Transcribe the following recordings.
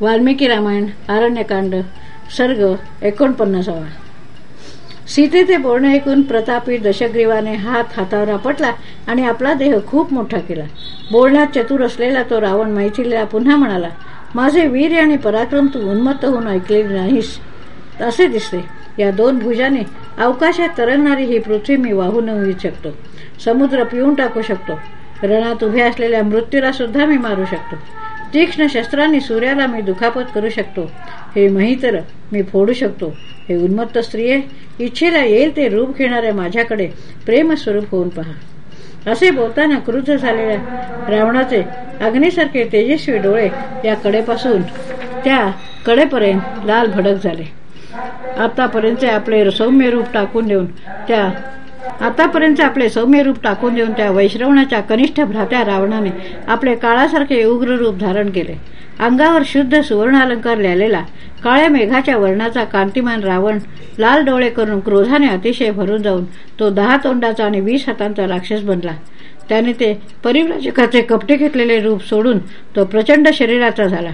वाल्मिकी रामायण आरण्यकांड सर्ग एकोणपन्नासावा. सीतेचे बोलणे ऐकून प्रतापी दशग्रीवाने हात हातावर आपटला आणि आपला देह खूप मोठा केला. बोलण्यात चतुर असलेला तो रावण मैथिलीला पुन्हा म्हणाला माझे वीर आणि पराक्रम तू उन्मत्त होऊन ऐकलेले नाहीस. असे दिसते या दोन भुजाने अवकाशात तरंगणारी ही पृथ्वी मी वाहून येऊ शकतो. समुद्र पिऊन टाकू शकतो. रणात उभ्या असलेल्या मृत्यूला सुद्धा मी मारू शकतो. तीक्ष्ण शस्त्रांनी सूर्याला मी दुखापत करू शकतो. हे महितर मी फोडू शकतो. हे उन्मत्त स्त्रिये इच्छेला येईल ते रूप घेणाऱ्या माझ्याकडे प्रेमस्वरूप होऊन पहा. असे बोलताना क्रुद्ध झालेल्या रावणाचे अग्निसारखे तेजस्वी डोळे या कडेपासून त्या कडेपर्यंत लाल भडक झाले. आतापर्यंत आपले सौम्य रूप टाकून देऊन त्या आतापर्यंत आपले सौम्य रूप टाकून देऊन त्या वैश्रवणाच्या कनिष्ठ भ्रात्या रावणाने आपले काळासारखे उग्र रूप धारण केले. अंगावर शुद्ध सुवर्णालंकार लिहिलेला काळ्या मेघाच्या वर्णाचा कांतिमान रावण लाल डोळे करून क्रोधाने अतिशय भरून जाऊन तो दहा तोंडाचा आणि वीस हातांचा राक्षस बनला. त्याने ते परिव्राजकाचे कपटे घेतलेले रूप सोडून तो प्रचंड शरीराचा झाला.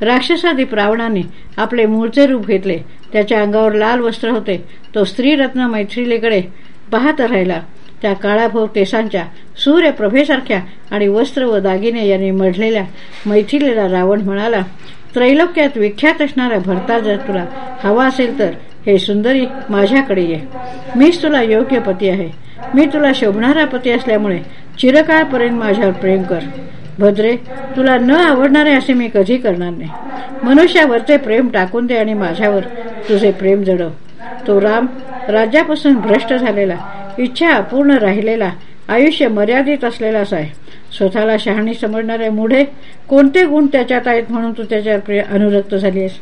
राक्षसादीप रावणाने आपले मूळचे रूप घेतले. त्याच्या अंगावर लाल वस्त्र होते. तो स्त्रीरत्न मैत्रिलीकडे पाहत राहिला. त्या काळाभोर केसांच्या सूर्यप्रभेसारख्या आणि वस्त्र व दागिने यांनी मढलेल्या मैथिलीला रावण म्हणाला त्रैलोक्यात विख्यात असणारा भरता जर तुला हवा असेल तर हे सुंदरी माझ्याकडे ये. मीच तुला योग्य पती आहे. मी तुला शोभणारा पती असल्यामुळे चिरकाळपर्यंत माझ्यावर प्रेम कर. भद्रे तुला न आवडणारे असे मी कधी करणार नाही. मनुष्यावरचे प्रेम टाकून दे आणि माझ्यावर तुझे प्रेम जडव. तो राम राज्यापासून भ्रष्ट झालेला इच्छा अपूर्ण राहिलेला आयुष्य मर्यादित असलेलाच आहे. स्वतःला शहाणी समजणारे मुढे कोणते गुण त्याच्यात आहेत म्हणून तू त्याच्यावर अनुरक्त झालीस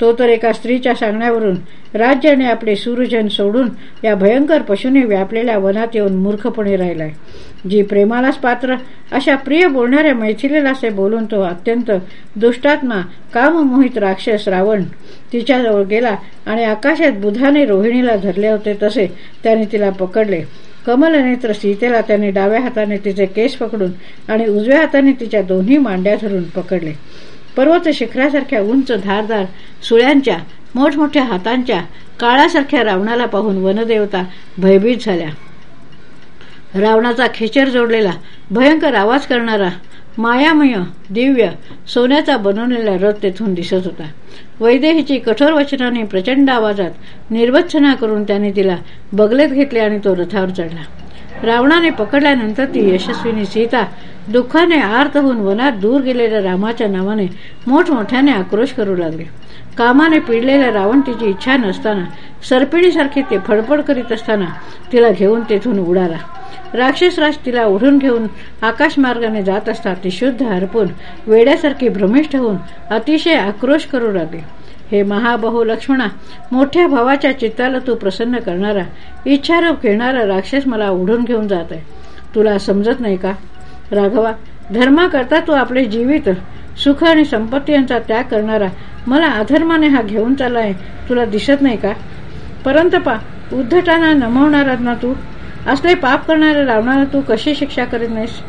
तो तर एका स्त्रीच्या सांगण्यावरून राज्याने आपले सूर्यजन सोडून या भयंकर पशुने व्यापलेल्या वनात येऊन मूर्खपणे राहिलाय. जी प्रेमालाच पात्र अशा प्रिय बोलणाऱ्या मैथिलीला असे बोलून तो अत्यंत दुष्टात्मा काममोहित राक्षस रावण तिच्याजवळ गेला आणि आकाशात बुधाने रोहिणीला धरले होते तसे त्याने तिला पकडले. कमलनेत्र सीतेला त्याने डाव्या हाताने तिचे केस पकडून आणि उजव्या हाताने तिच्या दोन्ही मांड्या धरून पकडले. पर्वत शिखरासारख्या उंच धारदार सुळ्यांच्या मोठमोठ्या हातांच्या काळासारख्या रावणाला पाहून वनदेवता भयभीत झाल्या. रावणाचा खेचर जोडलेला भयंकर आवाज करणारा मायामय दिव्य सोन्याचा बनवलेला रथ तेथून दिसत होता. वैदेहीची कठोर वचनाने प्रचंड आवाजात निर्वच्छना करून त्याने तिला बगलेत घेतले आणि तो रथावर चढला. रावणाने पकडल्यानंतर ती यशस्वीनी सीता दुःखाने आर्त होऊन वनात दूर गेलेल्या रामाच्या नावाने मोठमोठ्याने आक्रोश करू लागले. कामाने पिडलेल्या रावण तिची इच्छा नसताना सरपिणीसारखी ते फडफड करीत असताना तिला घेऊन तेथून उडाला. राक्षसराज तिला ओढून घेऊन आकाशमार्गाने जात असता ती शुद्ध हरपून वेड्यासारखी भ्रमिष्ठ होऊन अतिशय आक्रोश करू लागले. हे महाबहू लक्ष्मणा मोठ्या भावाच्या चित्ताला तू प्रसन्न करणारा इच्छारूप घेणारा राक्षस मला ओढून घेऊन जात आहे तुला समजत नाही का? राघवा धर्माकरता तू आपले जीवित सुख आणि संपत्ती यांचा त्याग करणारा. मला अधर्माने हा घेऊन चाललाय. तुला दिसत नाही का? परंतपा उद्धटाना नमवणारा ना तू असले पाप करणारे लावणारा तू कशी शिक्षा करीत नाहीस?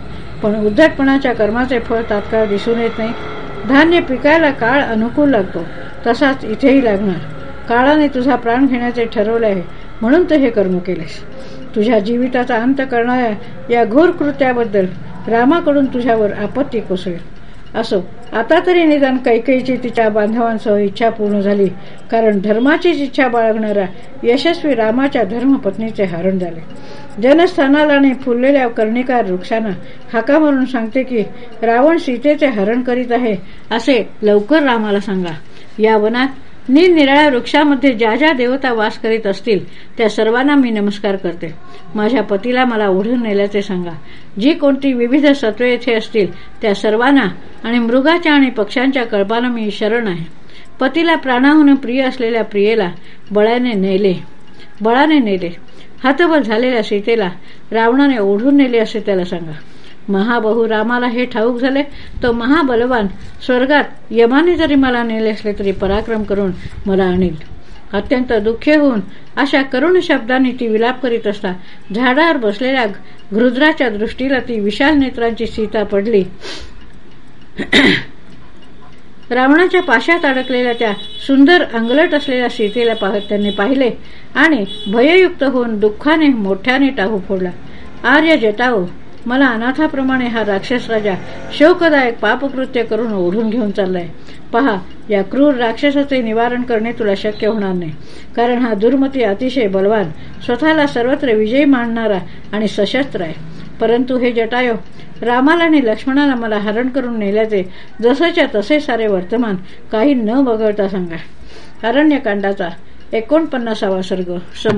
पण उद्धटपणाच्या कर्माचे फळ तात्काळ दिसून येत नाही. धान्य पिकायला काळ अनुकूल लागतो. तसाच इथेही लागणार. काळाने तुझा प्राण घेण्याचे ठरवले आहे. म्हणून तू हे कर्म केलेस तुझ्या जीविताचा अंत करणाऱ्या या घोर कृत्याबद्दल रामाकडून तुझ्यावर आपत्ती कोसळेल. असो आता तरी निदान कैकेची तिच्या बांधवांसह इच्छा पूर्ण झाली कारण धर्माचीच इच्छा बाळगणाऱ्या यशस्वी रामाच्या धर्मपत्नीचे हरण झाले. जनस्थानाला आणि फुललेल्या कर्णिकार वृक्षांना हाका मारून सांगते की रावण सीतेचे हरण करीत आहे असे लवकर रामाला सांगा. या वनात निरनिराळ्या वृक्षामध्ये ज्या ज्या देवता वास करीत असतील त्या सर्वांना मी नमस्कार करते. माझ्या पतीला मला ओढून नेल्याचे सांगा. जी कोणती विविध सत्वे येथे असतील त्या सर्वांना आणि मृगाच्या आणि पक्ष्यांच्या कळपानं मी शरण आहे. पतीला प्राणाहून प्रिय असलेल्या प्रियेला बळाने नेले. बळाने नेले. हतबल झालेल्या सीतेला रावणाने ओढून नेले असे त्याला सांगा. महाबहू रामाला हे ठाऊक झाले तो महाबलवान स्वर्गात यमाने जरी मला नेले असले तरी पराक्रम करून मला आणील. अत्यंत दुःखी होऊन अशा करुण शब्दांनी ती विलाप करीत असता झाडावर बसलेल्या घृद्राच्या दृष्टीला ती विशाल नेत्रांची सीता पडली. रावणाच्या पाशात अडकलेल्या त्या सुंदर अंगलट असलेल्या सीतेला पाहत त्यांनी पाहिले आणि भययुक्त होऊन दुःखाने मोठ्याने टाहू फोडला. आर्य जटाओ मला अनाथाप्रमाणे हा राक्षस राजा शोकदायक पापकृत्य करून ओढून घेऊन चाललाय. पहा या क्रूर राक्षसाचे निवारण करणे तुला शक्य होणार नाही. कारण हा दुर्मती अतिशय बलवान स्वतःला सर्वत्र विजयी मांडणारा आणि सशस्त्र आहे. परंतु हे जटायो रामाला आणि लक्ष्मणाला मला हरण करून नेल्याचे जसंच्या तसे सारे वर्तमान काही न वगळता सांगा. अरण्यकांडाचा एकोणपन्नासावा सर्ग समा